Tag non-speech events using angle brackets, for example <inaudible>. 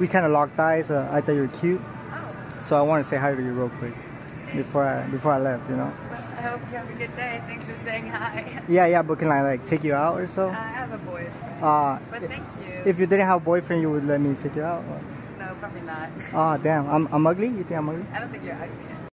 we kind of locked eyes. Uh, I thought you were cute, Oh, so I want to say hi to you real quick before I before I left. You know. I hope you have a good day. Thanks for saying hi. <laughs> Yeah, yeah. But can I like take you out or so? I have a boyfriend, Uh, but thank you. if you didn't have a boyfriend, you would let me take you out. no, probably not. Ah, damn. I'm I'm ugly. You think I'm ugly? I don't think you're ugly.